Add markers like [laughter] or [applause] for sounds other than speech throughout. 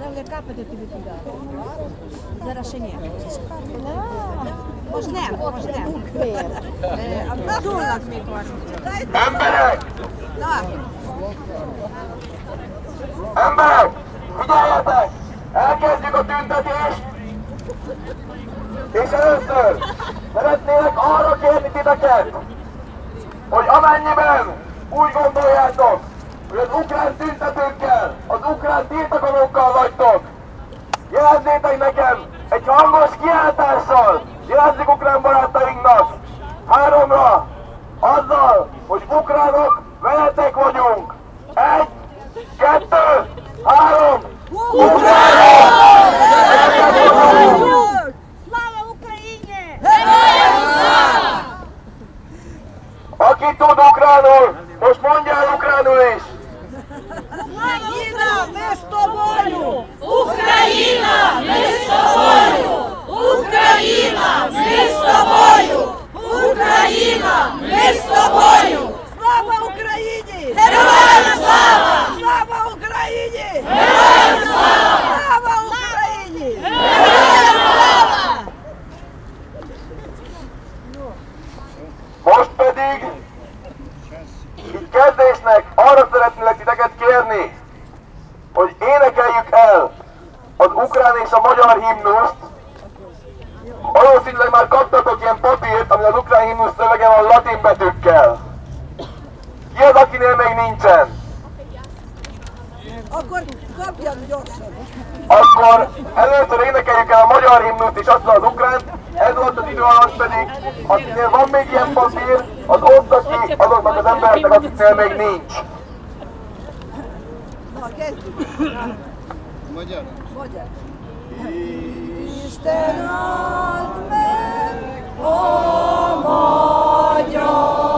dał le kapę do ciebie dał. Zaraz się nie. Możnem, możnem. Abdullah mikor. Emberek! Na! Emberek! Figyeljetek! Elkezdjük a tüntetést! És először szeretnélek arra kérni titeket, hogy amennyiben úgy gondoljátok, hogy az ukrán tüntetőkkel, az ukrán tiltakozókkal vagytok. Jeleznétek nekem egy hangos kiáltással, jelezzük ukrán barátainknak háromra, azzal, hogy ukránok veletek vagyunk. Egy, kettő, három, ukránok! Aki tud ukránul, most mondjál ukránul is! Ми з тобою! Україна, ми з тобою! Україна, ми з тобою! Україна, ми з тобою! Слава Україні! Героям слава! Слава Україні! Героям слава! Слава Україні! Героям слава! Most pedig így kezdésnek arra szeretnélek titeket kérni, hogy énekeljük el az ukrán és a magyar himnuszt. Valószínűleg már kaptatok ilyen papírt, ami az ukrán himnusz szövege van latin betűkkel. Ki az, akinél még nincsen? Akkor kapjam gyorsan! Akkor először énekeljük el a magyar himnuszt és aztán az ukránt, ez volt az idő alatt pedig, akinél van még ilyen papír, az oszta ki azoknak az embereknek, akiknél még nincs. Kezdjük! Magyar? Magyar. Isten áld meg a magyar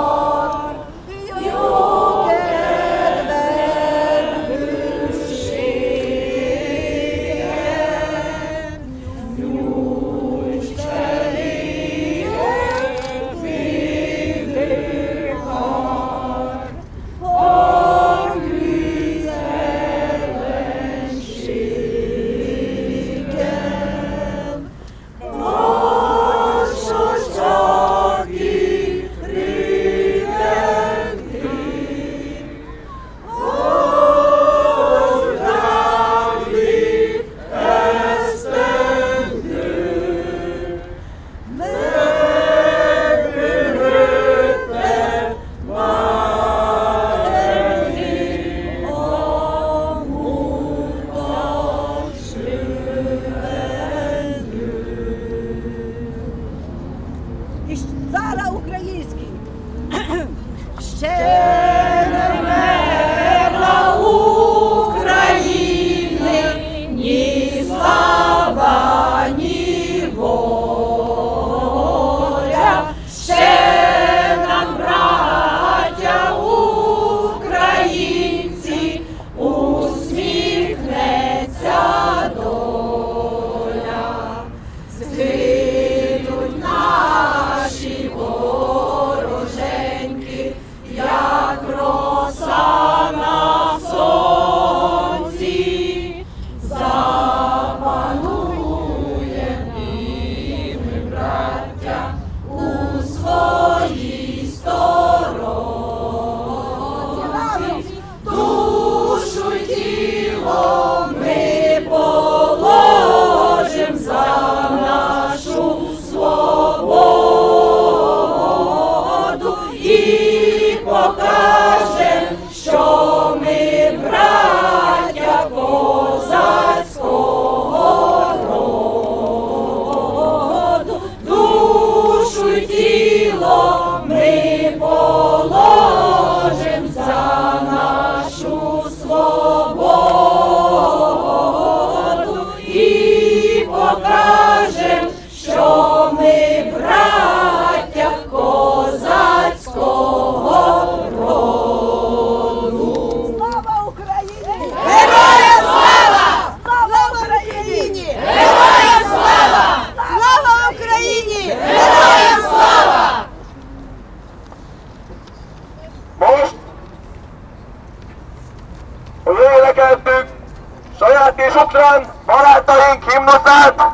horvát és ukrán barátaink himnuszát.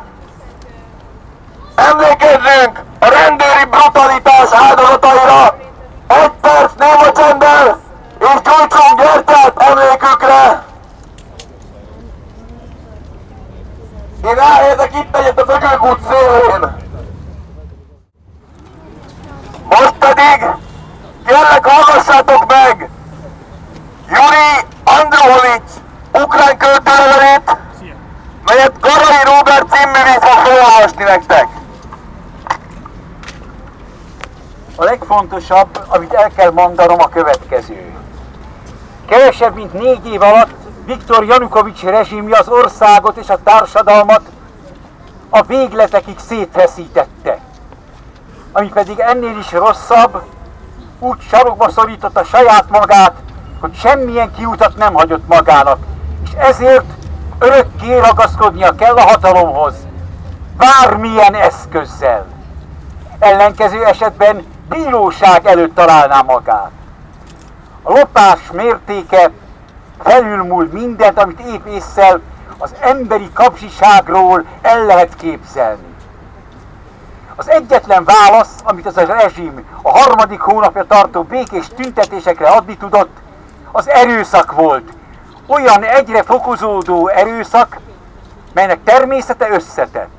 Emlékezzünk a rendőri brutalitás áldozataira! Egy perc néma csenddel, és gyújtsunk gyertyát emlékükre! Én elhelyezek itt egyet a Bögök út szélén. Most pedig kérlek hallgassátok meg Juri Androhovics ukrán költőlevelét, melyet Garai Róbert címművész fog felolvasni nektek. A legfontosabb, amit el kell mondanom a következő. Kevesebb, mint négy év alatt Viktor Janukovics rezsimje az országot és a társadalmat a végletekig szétfeszítette. Ami pedig ennél is rosszabb, úgy sarokba szorította saját magát, hogy semmilyen kiutat nem hagyott magának, ezért örökké ragaszkodnia kell a hatalomhoz, bármilyen eszközzel. Ellenkező esetben bíróság előtt találná magát. A lopás mértéke felülmúl mindent, amit épp észszel az emberi kapzsiságról el lehet képzelni. Az egyetlen válasz, amit az a rezsim a harmadik hónapja tartó békés tüntetésekre adni tudott, az erőszak volt. Olyan egyre fokozódó erőszak, melynek természete összetett.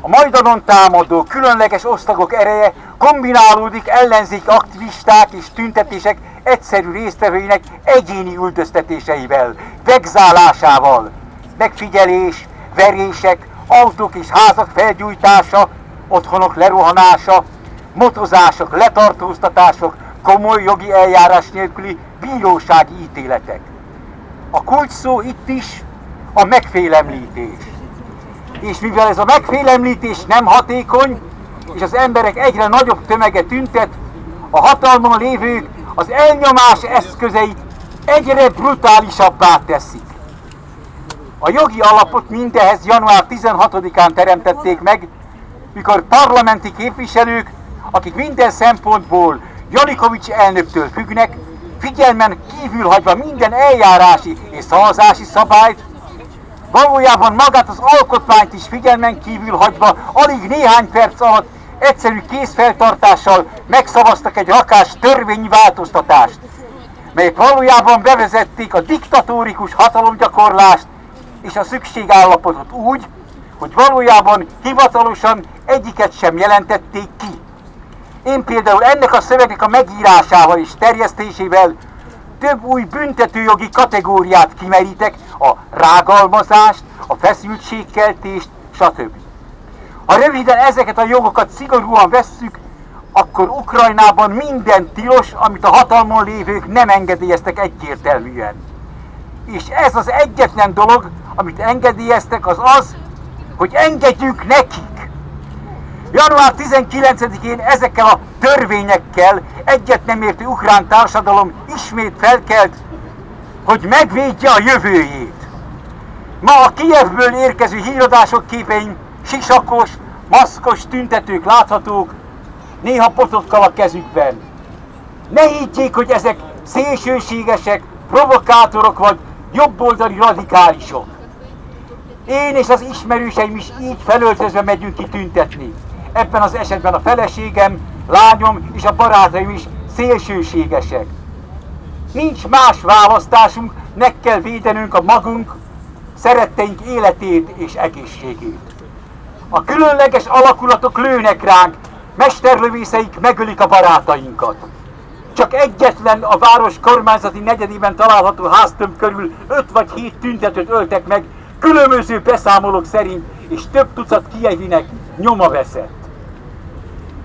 A Majdanon támadó különleges osztagok ereje kombinálódik ellenzék aktivisták és tüntetések egyszerű résztvevőinek egyéni üldöztetéseivel, vegzálásával, megfigyelés, verések, autók és házak felgyújtása, otthonok lerohanása, motozások, letartóztatások, komoly jogi eljárás nélküli bírósági ítéletek. A kulcs szó itt is a megfélemlítés. És mivel ez a megfélemlítés nem hatékony, és az emberek egyre nagyobb tömege tüntet, a hatalmon lévők az elnyomás eszközeit egyre brutálisabbá teszik. A jogi alapot mindehez január 16-án teremtették meg, mikor parlamenti képviselők, akik minden szempontból Janikovics elnöktől függnek, figyelmen kívül hagyva minden eljárási és szavazási szabályt, valójában magát az alkotmányt is figyelmen kívül hagyva, alig néhány perc alatt egyszerű készfeltartással megszavaztak egy rakás törvényváltoztatást, melyet valójában bevezették a diktatórikus hatalomgyakorlást és a szükségállapotot úgy, hogy valójában hivatalosan egyiket sem jelentették ki. Én például ennek a szövegnek a megírásával és terjesztésével több új büntetőjogi kategóriát kimerítek, a rágalmazást, a feszültségkeltést, stb. Ha röviden ezeket a jogokat szigorúan vesszük, akkor Ukrajnában minden tilos, amit a hatalmon lévők nem engedélyeztek egyértelműen. És ez az egyetlen dolog, amit engedélyeztek, az az, hogy engedjünk nekik. Január 19-én ezekkel a törvényekkel egyet nem értő ukrán társadalom ismét felkelt, hogy megvédje a jövőjét. Ma a Kijevből érkező híradások képeim sisakos, maszkos tüntetők láthatók, néha potokkal a kezükben. Ne higgyék, hogy ezek szélsőségesek, provokátorok vagy jobboldali radikálisok. Én és az ismerőseim is így felöltözve megyünk ki tüntetni. Ebben az esetben a feleségem, lányom és a barátaim is szélsőségesek. Nincs más választásunk, meg kell védenünk a magunk, szeretteink életét és egészségét. A különleges alakulatok lőnek ránk, mesterlövészeik megölik a barátainkat. Csak egyetlen a város kormányzati negyedében található háztömb körül öt vagy hét tüntetőt öltek meg, különböző beszámolók szerint, és több tucat kievinek nyoma veszett.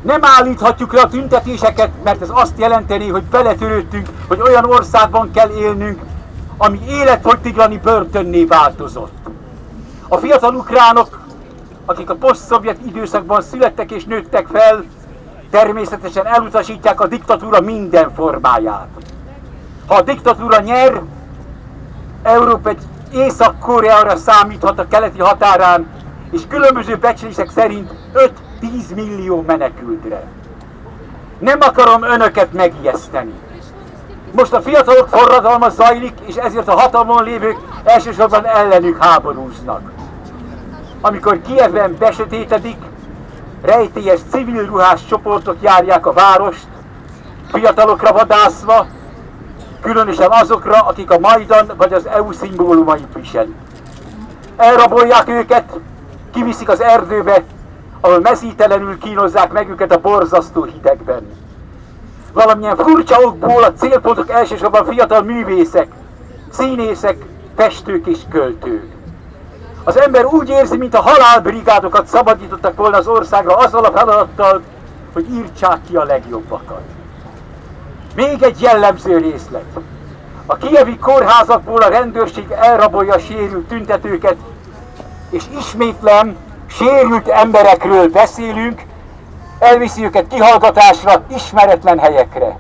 Nem állíthatjuk le a tüntetéseket, mert ez azt jelenteni, hogy beletörődtünk, hogy olyan országban kell élnünk, ami életfogytiglani börtönné változott. A fiatal ukránok, akik a poszt-szovjet időszakban születtek és nőttek fel, természetesen elutasítják a diktatúra minden formáját. Ha a diktatúra nyer, Európa egy Észak-Koreára számíthat a keleti határán, és különböző becslések szerint 5-10 millió menekültre. Nem akarom önöket megijeszteni. Most a fiatalok forradalma zajlik, és ezért a hatalmon lévők elsősorban ellenük háborúznak. Amikor Kievben besötétedik, rejtélyes civil ruhás csoportok járják a várost, fiatalokra vadászva, különösen azokra, akik a Majdan vagy az EU szimbólumait viselik. Elrabolják őket, kiviszik az erdőbe, ahol meszítelenül kínozzák meg őket a borzasztó hidegben. Valamilyen furcsa okból a célpontok elsősorban fiatal művészek, színészek, festők és költők. Az ember úgy érzi, mint a halálbrigádokat szabadítottak volna az országra azzal a feladattal, hogy írtsák ki a legjobbakat. Még egy jellemző részlet. A kievi kórházakból a rendőrség elrabolja a sérült tüntetőket, és ismétlem, sérült emberekről beszélünk, elviszi őket kihallgatásra, ismeretlen helyekre.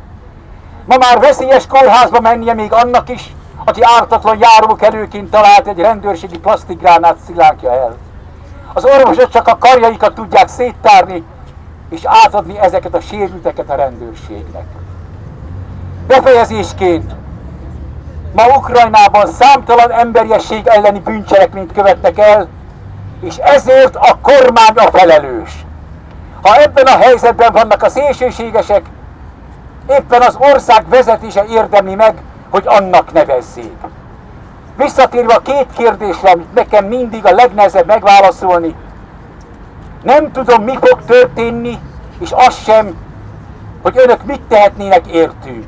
Ma már veszélyes kórházba mennie még annak is, aki ártatlan járókelőként talált egy rendőrségi plastikgránát szilánkja el. Az orvosok csak a karjaikat tudják széttárni, és átadni ezeket a sérülteket a rendőrségnek. Befejezésként, ma Ukrajnában számtalan emberiesség elleni bűncselekményt követnek el, és ezért a kormány a felelős. Ha ebben a helyzetben vannak a szélsőségesek, éppen az ország vezetése érdemli meg, hogy annak nevezzék. Visszatérve a két kérdésre, amit nekem mindig a legnehezebb megválaszolni, nem tudom, mi fog történni, és az sem, hogy önök mit tehetnének értünk.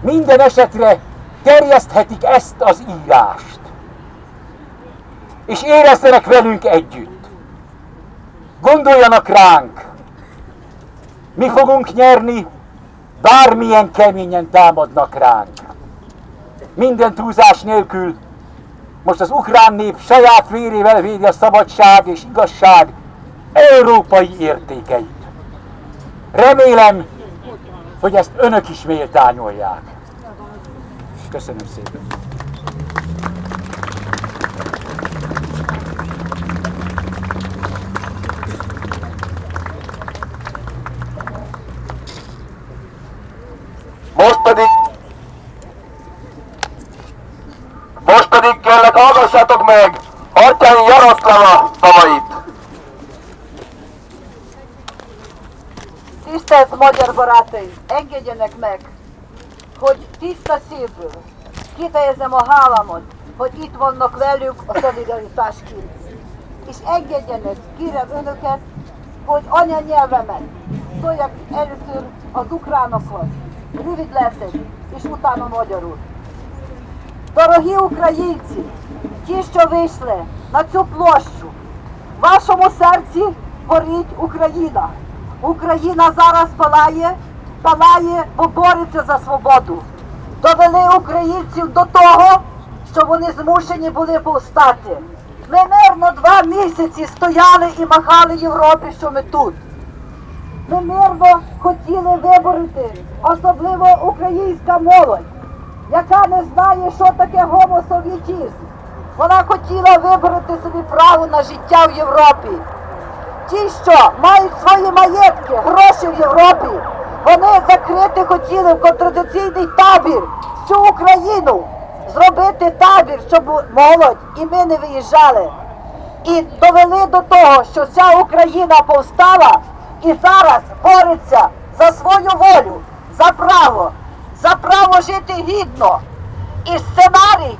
Minden esetre terjeszthetik ezt az írást. És érezzenek velünk együtt. Gondoljanak ránk. Mi fogunk nyerni, bármilyen keményen támadnak ránk. Minden túlzás nélkül most az ukrán nép saját vérével védi a szabadság és igazság európai értékeit. Remélem, hogy ezt önök is méltányolják. Köszönöm szépen. Most pedig Most pedig kérlek hallgassátok meg Atyány Jaroszlava szavait. Tisztelt magyar barátaim, engedjenek meg, hogy tiszta szívből kifejezem a hálamot, hogy itt vannak velünk a szolidaritásként. És engedjenek, kérem önöket, hogy anyanyelvemen szóljak először az ukránokhoz. Rövid leszek, és utána magyarul. Дорогі українці, ті, що вийшли на цю площу, в вашому серці горить Україна. Україна зараз палає, палає, бо бореться за свободу. Довели українців до того, що вони змушені були повстати. Ми мирно два місяці стояли і махали Європі, що ми тут. Ми мирно хотіли виборити, особливо українська молодь, яка не знає, що таке гомосовєтізм. Вона хотіла вибороти собі право на життя в Європі. Ті, що мають свої маєтки, гроші в Європі, вони закрити хотіли в контраційний табір всю Україну, зробити табір, щоб молодь і ми не виїжджали. І довели до того, що вся Україна повстала і зараз бореться за свою волю, за право, за право жити гідно. І сценарій,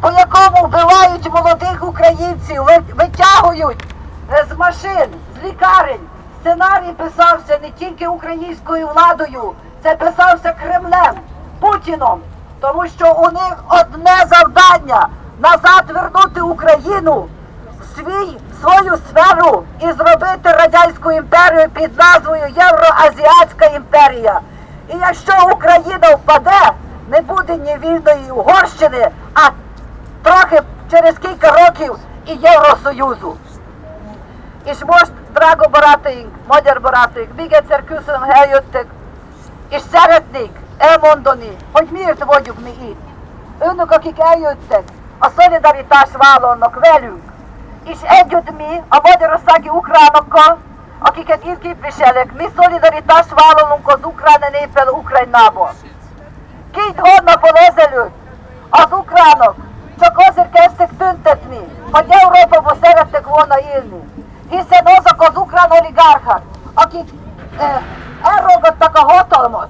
по якому вбивають молодих українців, витягують з машин, з лікарень. Сценарій писався не тільки українською владою, це писався Кремлем, Путіном, тому що у них одне завдання назад вернути Україну свою сферу і зробити радянську імперію під назвою Євроазіатська імперія. І якщо Україна впаде, не буде ні вільної Угорщини, а трохи через кілька років і Євросоюзу. Barátaink, magyar barátaink, még egyszer köszönöm, hogy eljöttek, és szeretnék elmondani, hogy miért vagyunk mi itt. Önök, akik eljöttek, a szolidaritást vállalnak velünk, és együtt mi, a magyarországi ukránokkal, akiket itt képviselek, mi szolidaritást vállalunk az ukrán néppel Ukrajnában. Két hónapon ezelőtt az ukránok csak azért kezdtek tüntetni, hogy Európában szerettek volna élni. Hiszen azok az ukrán oligárhák, akik eh, elrogadtak a hatalmat,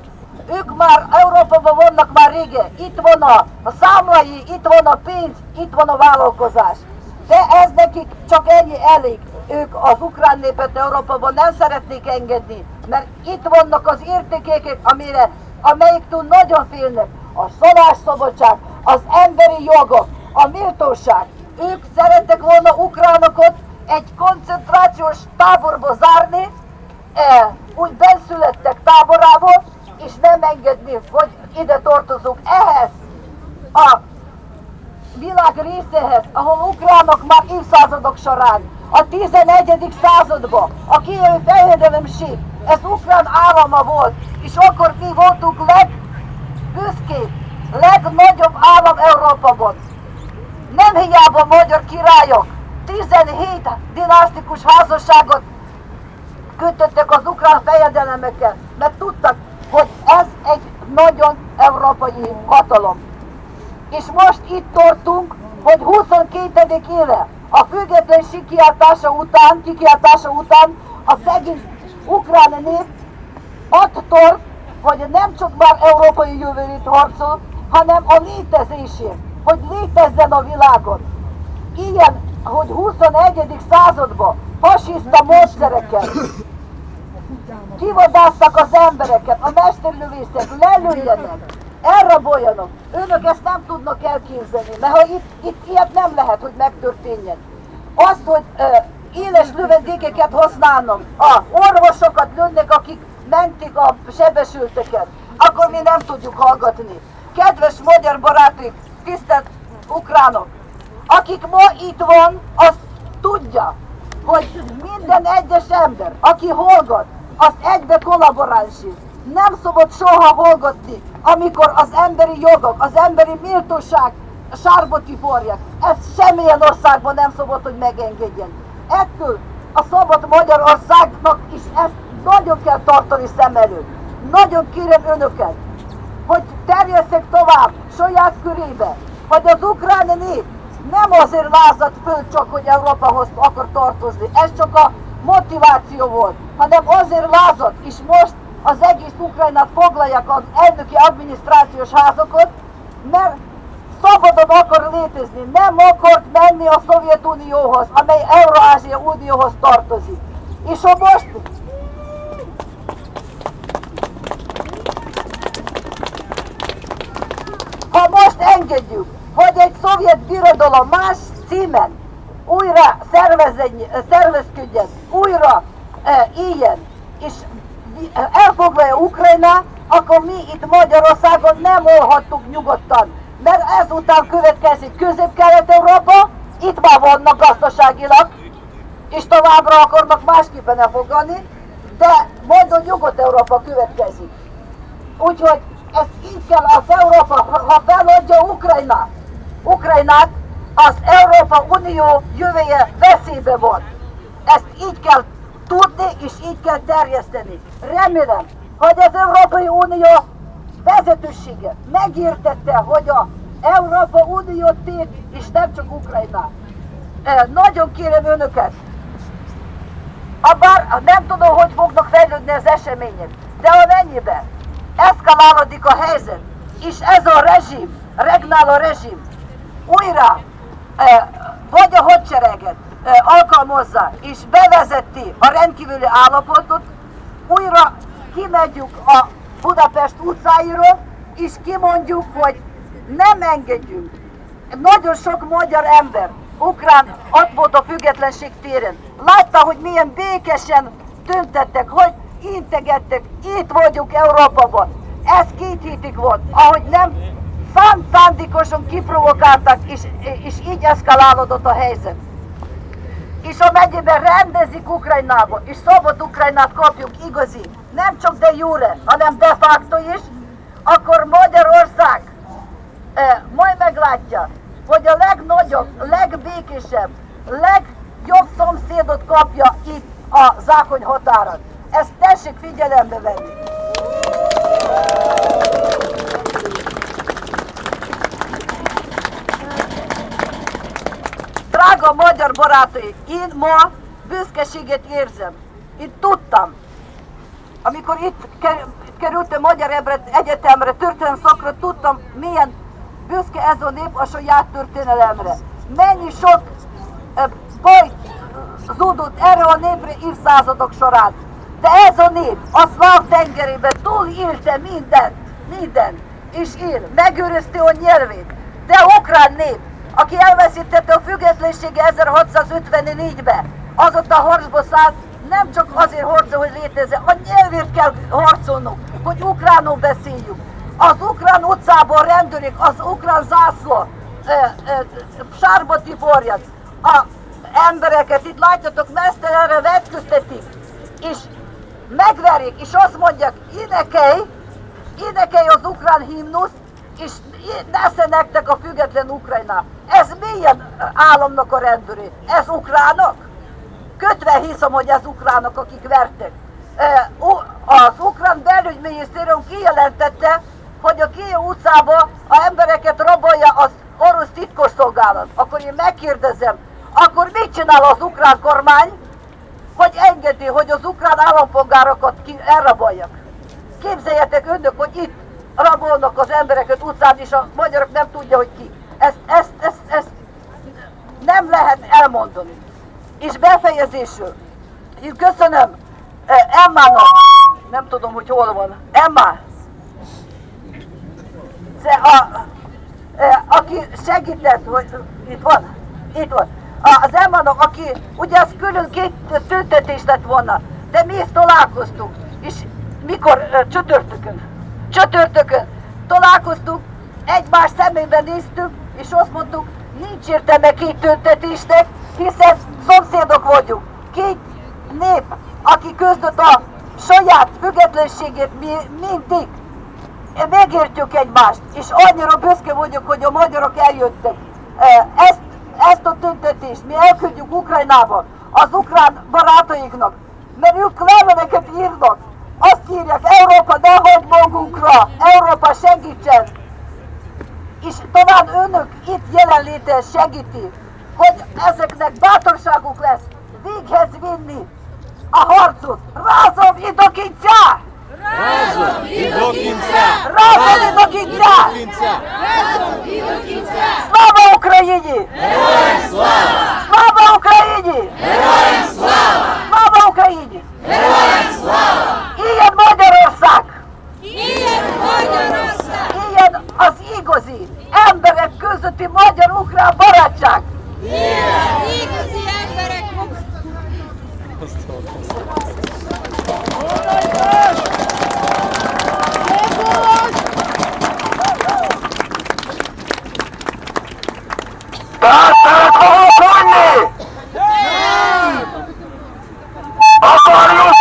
ők már Európában vannak már régen. Itt van a számlai, itt van a pénz, itt van a vállalkozás. De ez nekik csak ennyi elég. Ők az ukrán népet Európában nem szeretnék engedni, mert itt vannak az értékek, amire, amelyiktől nagyon félnek. A szólásszabadság, az emberi jogok, a méltóság. Ők szerettek volna ukránokat egy koncentrációs táborba zárni, e, úgy benszülettek táborából, és nem engedni, hogy ide tartozunk. Ehhez a világ részéhez, ahol ukránok már évszázadok során, a 11. században, a kievi fejedelemség, ez ukrán állama volt, és akkor mi voltunk legbüszkébb, legnagyobb állam Európában. Nem hiába magyar királyok 17 dinasztikus házasságot kötöttek az ukrán fejedelemekkel, mert tudtak, hogy ez egy nagyon európai hatalom. És most itt tartunk, hogy 22. éve a függetlenség kiáltása után, kikiáltása után a szegény ukrán nép attól, hogy nem csak már európai jövőjét harcol, hanem a létezésért, hogy létezzen a világon. Ilyen, hogy 21. században fasiszta módszerekkel kivadásztak az embereket, a mesterlövészek, lelőjenek, elraboljanak. Önök ezt nem tudnak elképzelni, mert ha itt, itt ilyet nem lehet, hogy megtörténjen. Azt, hogy uh, éles lövedékeket használnak, a orvosokat lőnek, akik mentik a sebesülteket, akkor mi nem tudjuk hallgatni. Kedves magyar barátok, tisztelt ukránok, akik ma itt van, az tudja, hogy minden egyes ember, aki hallgat, az egybe kollaboránsít. Nem szabad soha hallgatni, amikor az emberi jogok, az emberi méltóság sárba tiporják. Ez semmilyen országban nem szabad, hogy megengedjen. Ettől a szabad Magyarországnak is ezt nagyon kell tartani szem előtt. Nagyon kérem önöket, hogy terjesszek tovább saját körébe, hogy az ukrán nép nem azért lázadt föl csak, hogy Európahoz akar tartozni. Ez csak a motiváció volt, hanem azért lázadt, és most az egész Ukrajnát foglalják az elnöki adminisztrációs házakat, mert szabadon akar létezni, nem akart menni a Szovjetunióhoz, amely Eurázsia Unióhoz tartozik. És ha most ha most engedjük, hogy egy szovjet birodalom más címen újra szervezkedjen, újra e, ilyen, és elfoglalja Ukrajna, akkor mi itt Magyarországon nem olhattuk nyugodtan. Mert ezután következik Közép-Kelet-Európa, itt már vannak gazdaságilag, és továbbra akarnak másképpen elfogadni, de majd Nyugat-Európa következik. Úgyhogy ezt így kell az Európa, ha feladja Ukrajnát, Ukrajnát, az Európa Unió jövője veszélybe van. Ezt így kell tudni, és így kell terjeszteni. Remélem, hogy az Európai Unió vezetősége megértette, hogy a Európa Unió tét, és nem csak Ukrajnát. E, nagyon kérem önöket, bár nem tudom, hogy fognak fejlődni az események, de amennyiben eszkalálódik a helyzet, és ez a rezsim, regnáló rezsim újra e, vagy a hadsereget alkalmazza és bevezeti a rendkívüli állapotot, újra kimegyünk a Budapest utcáiról, és kimondjuk, hogy nem engedjünk. Nagyon sok magyar ember, ukrán ott volt a függetlenség téren, látta, hogy milyen békesen tüntettek, hogy integettek, itt vagyunk Európában. Ez két hétig volt, ahogy nem szándékosan kiprovokáltak, és, és így eszkalálódott a helyzet. És amennyiben rendezik Ukrajnába, és szabad Ukrajnát kapjuk igazi, nem csak de jure, hanem de facto is, akkor Magyarország eh, majd meglátja, hogy a legnagyobb, legbékésebb, legjobb szomszédot kapja itt a zákony határon. Ezt tessék figyelembe venni. Drága magyar barátaim, én ma büszkeséget érzem. Én tudtam, amikor itt kerültem Magyar Egyetemre, történelem szakra, tudtam, milyen büszke ez a nép a saját történelemre. Mennyi sok baj zúdult erre a népre évszázadok során. De ez a nép a szláv tengerében túlélte mindent, mindent, és él, megőrizte a nyelvét. De ukrán nép, aki elveszítette a függetlensége 1654-ben, azóta harcba szállt, nem csak azért harcol, hogy létezze, a nyelvért kell harcolnunk, hogy ukránul beszéljük. Az ukrán utcában rendőrik, az ukrán zászló, e, e, sárba tiborjat, a embereket, itt látjátok, mesztelenre vetköztetik, és megverik, és azt mondják, énekelj, énekelj az ukrán himnusz, és nesze nektek a független Ukrajna. Ez milyen államnak a rendőri? Ez ukránok? Kötve hiszem, hogy ez ukránok, akik vertek. Az ukrán belügyminisztérium kijelentette, hogy a Kiev utcába a embereket rabolja az orosz titkosszolgálat. Akkor én megkérdezem, akkor mit csinál az ukrán kormány, hogy engedi, hogy az ukrán állampolgárokat ki elraboljak? Képzeljetek önök, hogy itt rabolnak az embereket utcán, és a magyarok nem tudja, hogy ki. Ezt, ezt, ezt, ezt nem lehet elmondani. És befejezésül, én köszönöm Emmának, nem tudom, hogy hol van, Emma, a, aki segített, hogy itt van, itt van, az Emmának, aki ugye az külön két tüntetés lett volna, de mi is találkoztunk, és mikor csütörtökön, csütörtökön találkoztunk, egymás szemébe néztük, és azt mondtuk, nincs értelme két tüntetésnek, hiszen szomszédok vagyunk. Két nép, aki között a saját függetlenségét mi mindig megértjük egymást, és annyira büszke vagyok, hogy a magyarok eljöttek. Ezt, ezt a tüntetést mi elküldjük Ukrajnába, az ukrán barátainknak, mert ők leveleket írnak, azt írják, Európa ne hagy magunkra, Európa segítsen. És talán önök itt jelenléte segíti, hogy ezeknek bátorságuk lesz véghez vinni a harcot. Razom i do kincza! Razom i do kincza! Razom i do kincza! Razom i do kincza! Слава Україні! Героям слава! Слава Україні! Героям слава! Слава Україні! Героям слава! Ilyen Magyarország! Ilyen Magyarország! Ilyen az igazi emberek közötti magyar-ukrán barátság! Ilyen igazi emberek Tehát szeret fogunk menni! Akarjuk,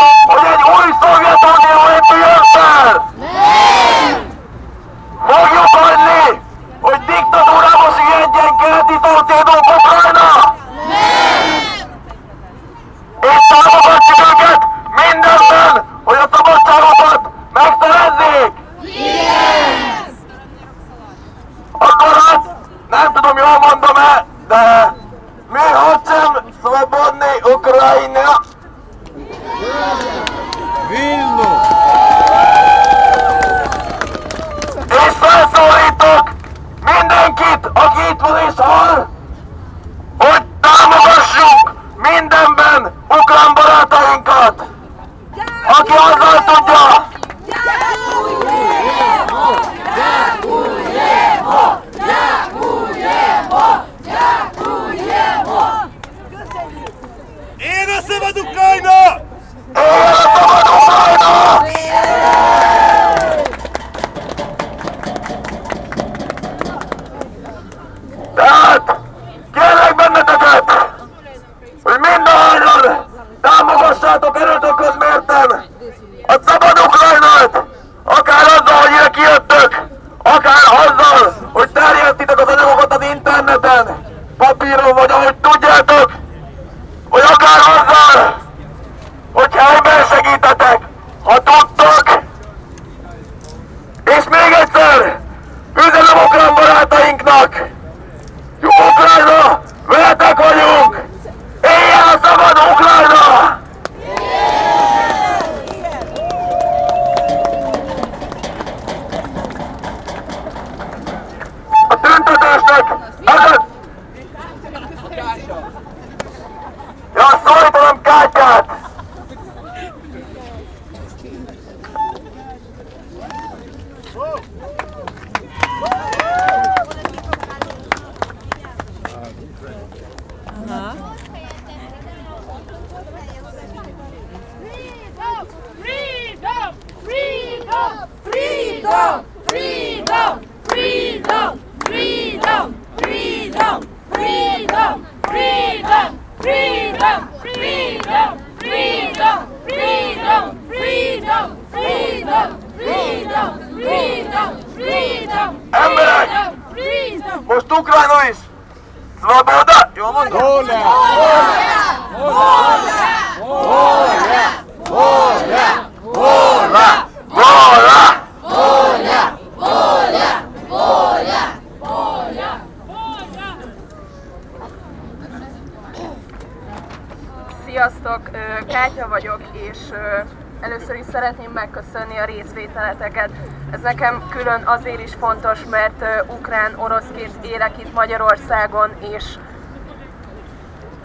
azért is fontos, mert ukrán-oroszként élek itt Magyarországon, és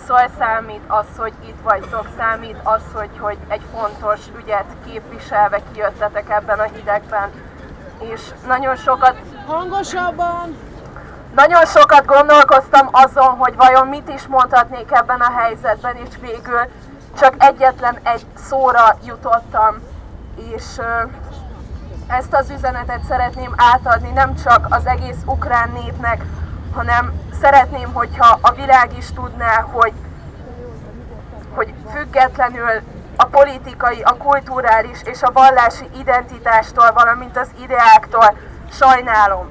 Szóval számít az, hogy itt vagytok, számít az, hogy, hogy egy fontos ügyet képviselve kijöttetek ebben a hidegben. És nagyon sokat Hangosabban! nagyon sokat gondolkoztam azon, hogy vajon mit is mondhatnék ebben a helyzetben, és végül csak egyetlen egy szóra jutottam, és ezt az üzenetet szeretném átadni nem csak az egész ukrán népnek, hanem szeretném, hogyha a világ is tudná, hogy, hogy függetlenül a politikai, a kulturális és a vallási identitástól, valamint az ideáktól sajnálom,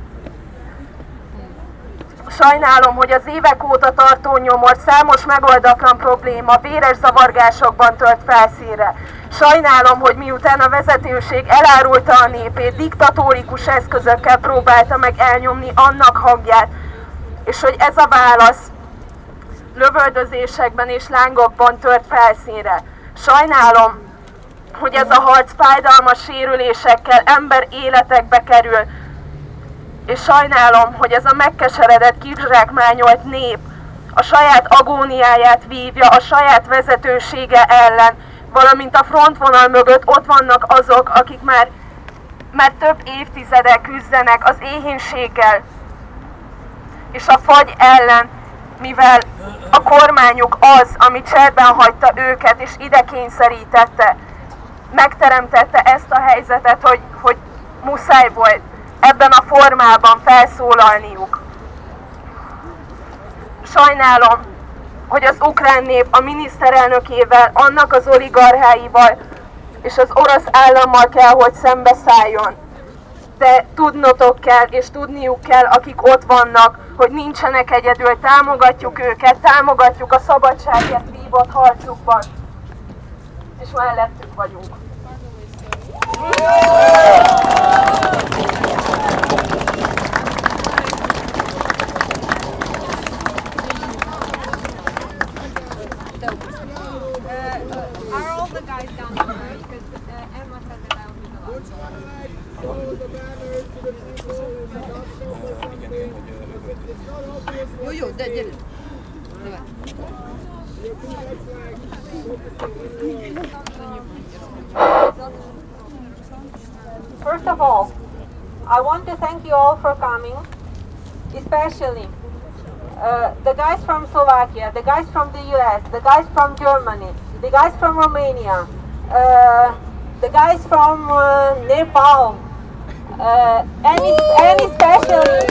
Sajnálom, hogy az évek óta tartó nyomor számos megoldatlan probléma véres zavargásokban tört felszínre. Sajnálom, hogy miután a vezetőség elárulta a népét, diktatórikus eszközökkel próbálta meg elnyomni annak hangját, és hogy ez a válasz lövöldözésekben és lángokban tört felszínre. Sajnálom, hogy ez a harc fájdalmas sérülésekkel ember életekbe kerül, és sajnálom, hogy ez a megkeseredett, kizsákmányolt nép a saját agóniáját vívja, a saját vezetősége ellen, valamint a frontvonal mögött ott vannak azok, akik már, már több évtizede küzdenek az éhínséggel és a fagy ellen, mivel a kormányuk az, ami cserben hagyta őket és ide kényszerítette, megteremtette ezt a helyzetet, hogy, hogy muszáj volt ebben a formában felszólalniuk. Sajnálom, hogy az ukrán nép a miniszterelnökével, annak az oligarcháival és az orosz állammal kell, hogy szembeszálljon. De tudnotok kell, és tudniuk kell, akik ott vannak, hogy nincsenek egyedül, támogatjuk őket, támogatjuk a szabadságért vívott harcukban. És mellettük vagyunk. Are you all for coming, especially uh, the guys from Slovakia, the guys from the US, the guys from Germany, the guys from Romania, uh, the guys from uh, Nepal, uh, and, and especially,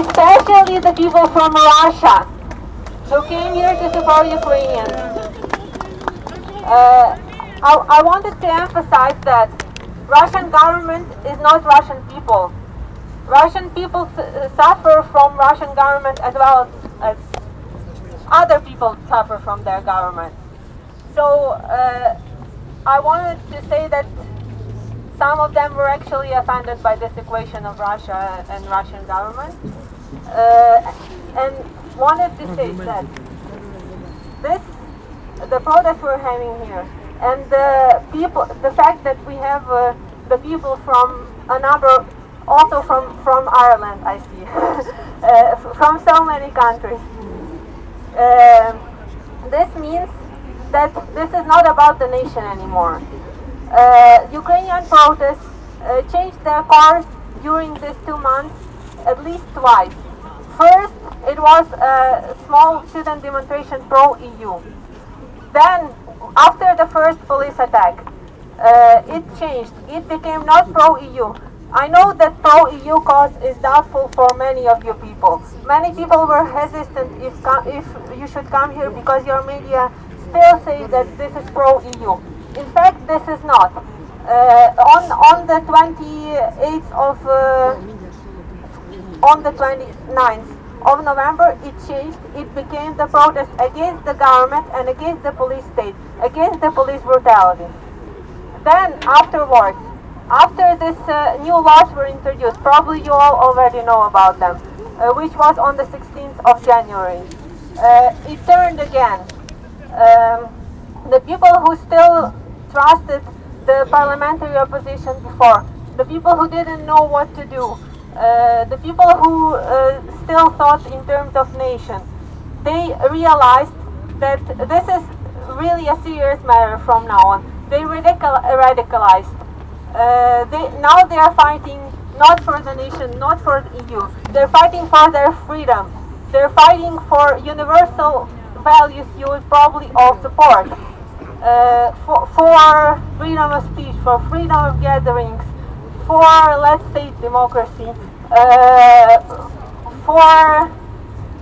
especially the people from Russia who came here to support Ukrainians. Uh, I, I wanted to emphasize that Russian government is not Russian people. Russian people uh, suffer from Russian government as well as, as other people suffer from their government. So uh, I wanted to say that some of them were actually offended by this equation of Russia and Russian government, uh, and wanted to say that this the protest we're having here and the people the fact that we have uh, the people from a number also from from Ireland I see. [laughs] Uh, from so many countries. Um, this means that this is not about the nation anymore. Uh, Ukrainian protests uh, changed their course during these two months at least twice. First it was a small student demonstration pro-EU. Then, after the first police attack, uh, it changed. It became not pro-EU. I know that pro-EU cause is doubtful for many of you people. Many people were hesitant if, if you should come here because your media still say that this is pro-EU. In fact, this is not. Uh, on, on the 28th of uh, on the 29th of November, it changed. It became the protest against the government and against the police state, against the police brutality. Then, afterwards, after this uh, new laws were introduced, probably you all already know about them, uh, which was on the 16th of January. Uh, it turned again. Um, the people who still trusted the parliamentary opposition before, the people who didn't know what to do, uh, the people who uh, still thought in terms of nation, they realized that this is really a serious matter from now on. They radical- radicalized. Uh, they, now they are fighting not for the nation, not for the EU. They're fighting for their freedom. They're fighting for universal values you would probably all support. Uh, for, for freedom of speech, for freedom of gatherings, for, let's say, democracy, uh, for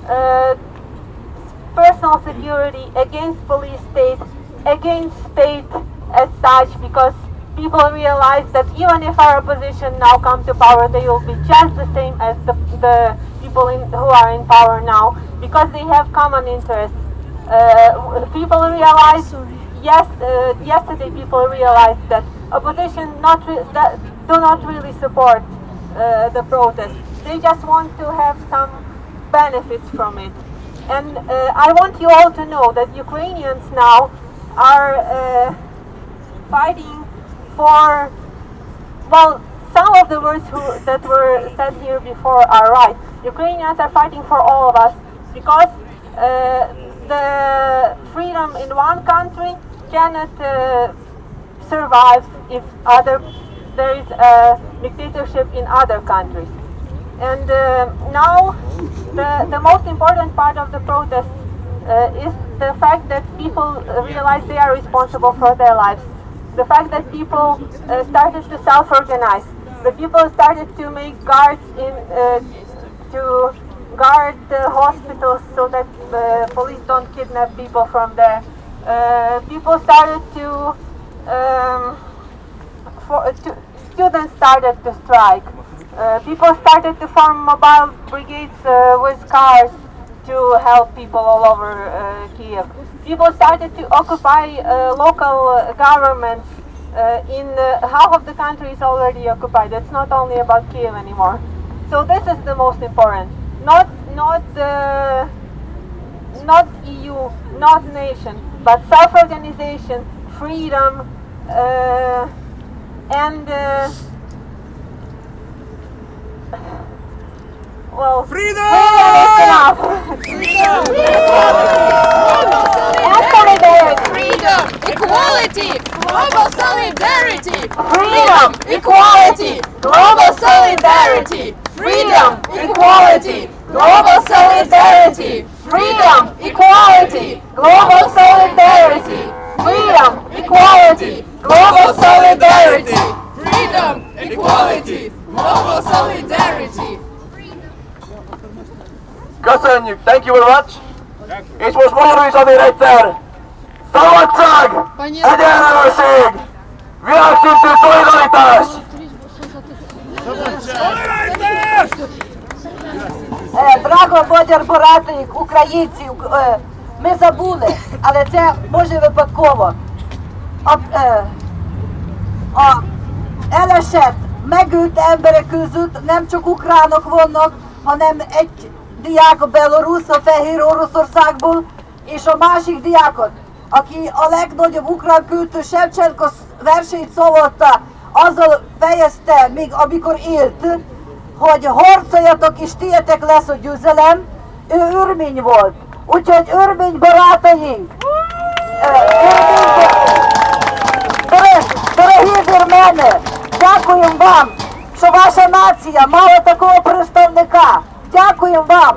uh, personal security, against police state, against state as such, because people realize that even if our opposition now come to power, they will be just the same as the, the people in, who are in power now, because they have common interests. Uh, people realize, yes, uh, yesterday people realized that opposition not re- that do not really support uh, the protest. They just want to have some benefits from it. And uh, I want you all to know that Ukrainians now are uh, fighting for, well, some of the words who, that were said here before are right. Ukrainians are fighting for all of us because uh, the freedom in one country cannot uh, survive if other there is a dictatorship in other countries. And uh, now, the, the most important part of the protest uh, is the fact that people uh, realize they are responsible for their lives. The fact that people uh, started to self-organize. The people started to make guards in to guard the hospitals so that the police don't kidnap people from there. Uh, people started to, um, for, to students started to strike. Uh, people started to form mobile brigades uh, with cars to help people all over uh, Kiev. People started to occupy uh, local governments. Uh, in half of the country is already occupied. It's not only about Kiev anymore. So this is the most important. Not not not EU, not nation, but self-organization, freedom, and well, Freedom! is enough. and solidarity. Freedom, equality, global solidarity. Freedom, equality, global solidarity. Freedom, equality, global solidarity. Freedom, equality, global solidarity. Freedom, equality, global solidarity. Freedom, equality, global solidarity. Köszönjük, thank you very much. És most magyarul is azért egyszer. Szabadság! Egyenlőség! Világszintű szolidaritás! Е, Драго Бодяр Боратик, українці, е, ми забули, але це може випадково. A, е, a elesett, megölt emberek között nem csak ukránok vannak, hanem egy diák a belorusz, a fehér Oroszországból, és a másik diákot, aki a legnagyobb ukrán költő Sevcsenko versét szavatta, azzal fejezte, még amikor élt, hogy harcoljatok és tietek lesz a győzelem, ő örmény volt. Úgyhogy örmény barátaink! Örmény barátaink! Дякуємо вам, що ваша нація мала такого представника. Дякуємо вам,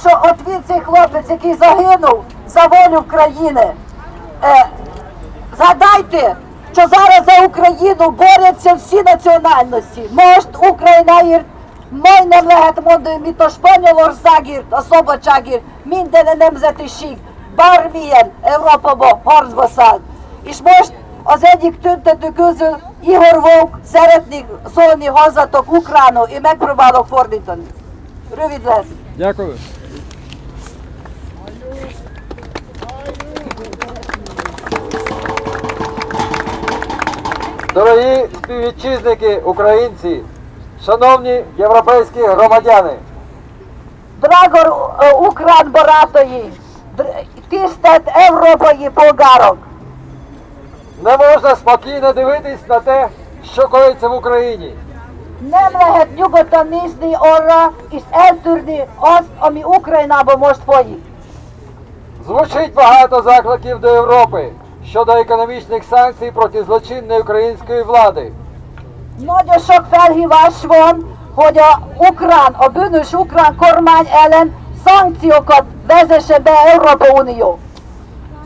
що от він цей хлопець, який загинув за волю країни. Е, згадайте, що зараз за Україну борються всі національності. Може, Україна Мойнем легетмондою мітошпоню лорсагір, особо чагір, міндененем затишік, бармієн, Европа бо горзвосад. І ж може, озедік тюнте декюзю Ігор Вовк, середник солений гозаток Украну і мек Пробалок Привіт, Лес. Дякую. Дорогі співвітчизники, українці, шановні європейські громадяни. Драгор е, Укран Боратої, тістет Європої болгарок не можна спокійно дивитись на те, що коїться в Україні. Nem lehet nyugodtan nézni arra, és eltűrni azt, ami Ukrajnában most folyik. Звучить багато закликів до Європи щодо економічних санкцій проти злочинної української влади. Nagyon sok felhívás van, hogy a ukrán, a bűnös ukrán kormány ellen szankciókat vezesse be Európa Unió.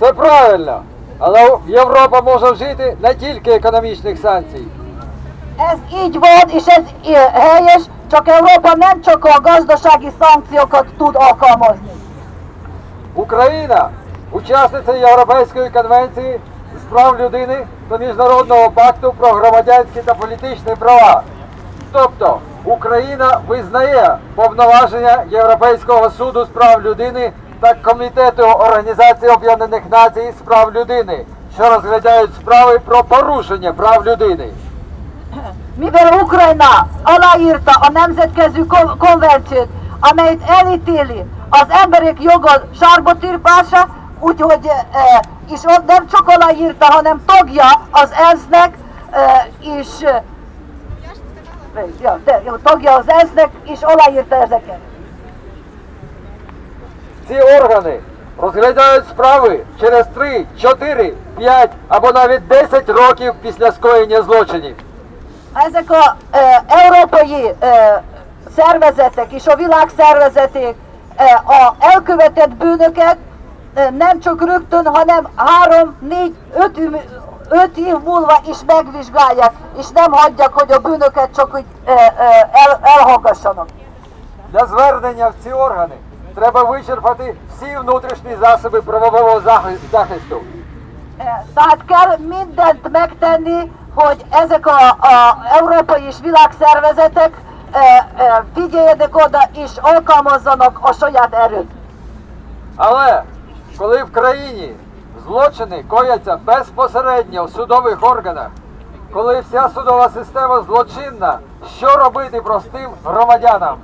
Це правильно, але Європа може вжити не тільки економічних санкцій. Ez így van, és ez helyes, csak Európa nem csak a gazdasági szankciókat tud alkalmazni. Україна, учасниця Європейської конвенції з прав людини та Міжнародного пакту про громадянські та політичні права. Тобто Україна визнає повноваження Європейського суду з прав людини та Комітету Організації Об'єднаних Націй з прав людини, що розглядають справи про порушення прав людини. Mivel Ukrajna aláírta a nemzetközi kon- konvenciót, amelyet elítéli az emberek joga sárba tirpása, úgyhogy e, nem csak aláírta, hanem tagja az ENSZ-nek, e, és e, tagja az ENSZ-nek, és aláírta ezeket. Ці органи розглядають справи через 3, 4, 5 або навіть 10 років після скоєння злочинів. Ezek a e, európai e, szervezetek és a világ szervezeték e, a elkövetett bűnöket e, nem csak rögtön, hanem három, négy, öt, üm- öt év múlva is megvizsgálják, és nem hagyják, hogy a bűnöket csak úgy e, e, el, elhallgassanak. Для звернення в ці органи треба вичерпати всі внутрішні засоби правового захисту. Tehát kell mindent megtenni, hogy ezek a, a európai és világszervezetek e, e, figyeljenek oda és alkalmazzanak a saját erőt. Але коли в країні злочини кояться безпосередньо в судових органах, коли вся судова система злочинна, що робити простим громадянам?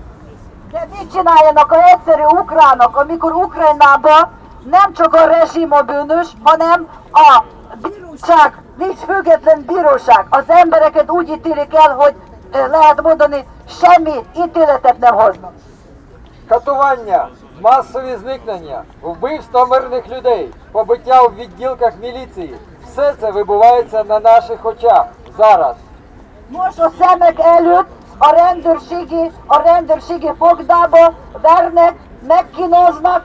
Csináljanak a egyszerű ukránok, amikor Ukrajnában nem csak a rezsim a bűnös, hanem a bíróság, nincs független bíróság. Az embereket úgy ítélik el, hogy eh, lehet mondani, semmi ítéletet nem hoznak. Катування, масові зникнення, вбивства мирних людей, побиття у відділках міліції все це вибувається на наших очах зараз. Most a szemek előtt a a rendőrségi fogdába vernek, megkínoznak,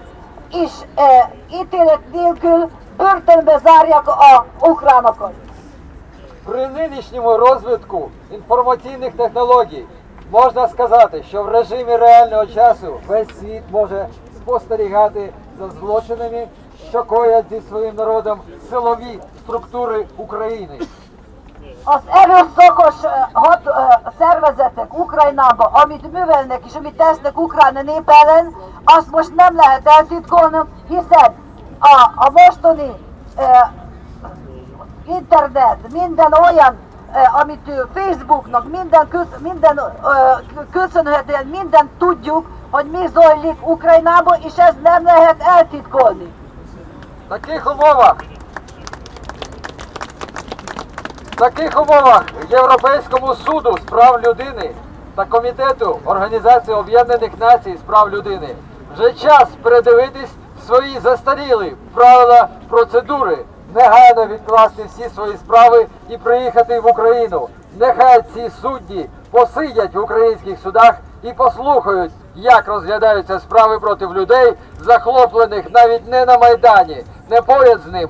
és e, ítélet nélkül börtönbe zárják a ukránokat. При нинішньому розвитку інформаційних технологій можна сказати, що в режимі реального часу весь світ може спостерігати за злочинами, що коять зі своїм народом силові структури України. az erőszakos hat, szervezetek Ukrajnába, amit művelnek és amit tesznek Ukrán nép ellen, azt most nem lehet eltitkolni, hiszen a, a mostani eh, internet, minden olyan, eh, amit Facebooknak, minden, köz, minden eh, köszönhetően, minden tudjuk, hogy mi zajlik Ukrajnába és ez nem lehet eltitkolni. Na, Vova! Таких умовах Європейському суду з прав людини та Комітету Організації Об'єднаних Націй з прав людини вже час передивитись свої застаріли правила процедури, негайно відкласти всі свої справи і приїхати в Україну. Нехай ці судді посидять в українських судах і послухають як розглядаються справи проти людей, захоплених навіть не на Майдані, не поряд з ним,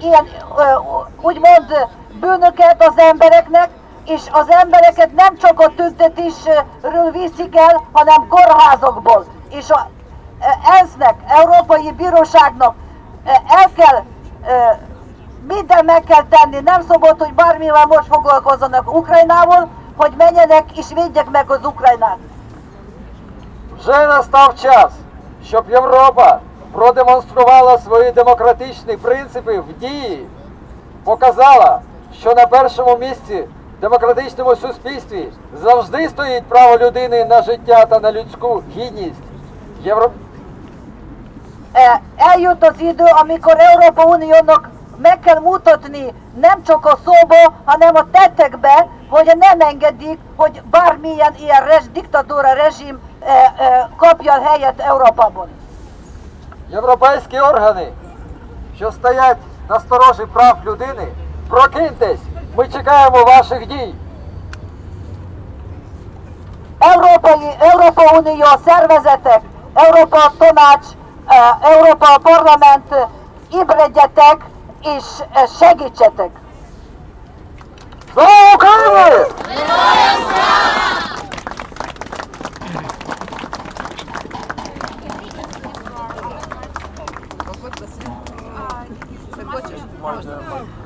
ilyen e, úgymond bűnöket az embereknek, és az embereket nem csak a tüntetésről viszik el, hanem kórházokból. És a ENSZ-nek, Európai Bíróságnak e, el kell, e, minden meg kell tenni, nem szabad, hogy bármivel most foglalkozzanak Ukrajnával, hogy menjenek és védjek meg az Ukrajnát. Вже настав час, щоб Європа продемонструвала свої демократичні принципи в дії, показала, що на першому місці в демократичному суспільстві завжди стоїть право людини на життя та на людську гідність. Євро... E, Eljött az idő, amikor Európa Uniónak meg kell mutatni nem csak a szóba, hanem a tettekbe, hogy nem engedik, hogy bármilyen ilyen rez, diktatúra rezsim kapja helyet Európában. Європейські органи, що стоять на сторожі прав людини, прокиньтесь! Ми чекаємо ваших дій! Európai, Európa Unió szervezetek, Európa Tanács, Európa Parlament, ébredjetek és segítsetek! Слава Україні!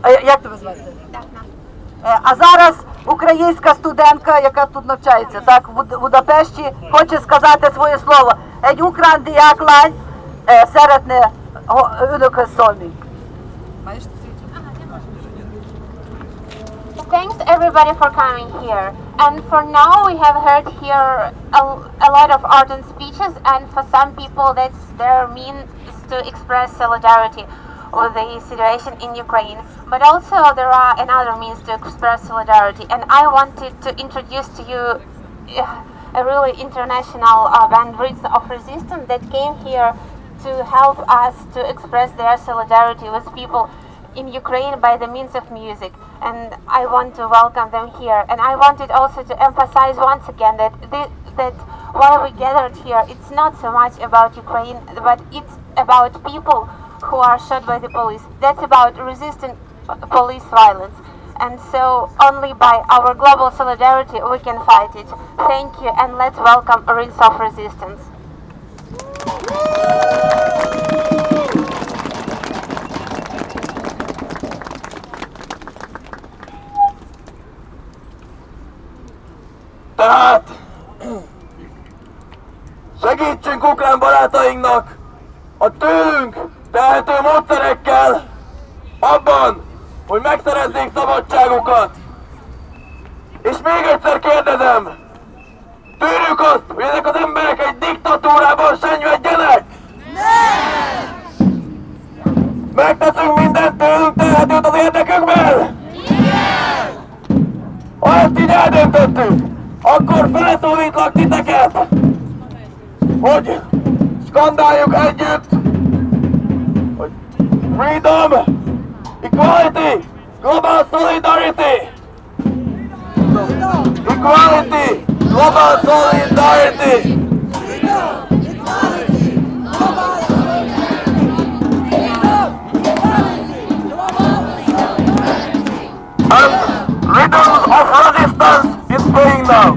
А я- Як тебе звати? Е, А зараз українська студентка, яка тут навчається, так, в Будапешті, хоче сказати своє слово. Egy ukrán diáklány е, szeretne önökhöz szólni. Thanks everybody for coming here. And for now, we have heard here a, a lot of art and speeches, and for some people, that's their means to express solidarity with the situation in Ukraine. But also, there are another means to express solidarity, and I wanted to introduce to you uh, a really international uh, band, Roots of Resistance, that came here to help us to express their solidarity with people in Ukraine by the means of music. And I want to welcome them here. And I wanted also to emphasize once again that thi- that while we gathered here, it's not so much about Ukraine, but it's about people who are shot by the police. That's about resisting police violence. And so only by our global solidarity we can fight it. Thank you, and let's welcome Rings of Resistance. Tehát segítsünk ukrán barátainknak a tőlünk tehető módszerekkel abban, hogy megszerezzék szabadságukat. És még egyszer kérdezem, tűrjük azt, hogy ezek az emberek egy diktatúrában szenvedjenek? Megteszünk mindent tőlünk tehetőt az érdekükben? Ha ezt így eldöntöttük, akkor felszólítlak titeket, hogy skandáljuk együtt, Freedom, Equality, Global Solidarity! Equality! Global solidarity! Freedom. Equality, Global Solidarity! Freedom. And rhythms of resistance is playing now.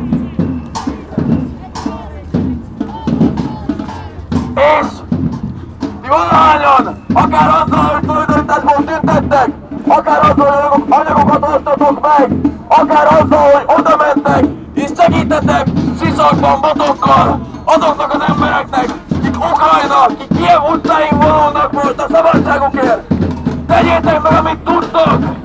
Akár azzal, hogy anyagok- anyagokat osztatok meg, akár azzal, hogy oda mentek, és segítetek sisakban, botokkal azoknak az embereknek, kik Ukrajna, kik Kiev utcáin vonulnak most a szabadságukért. Tegyétek meg, amit tudtok!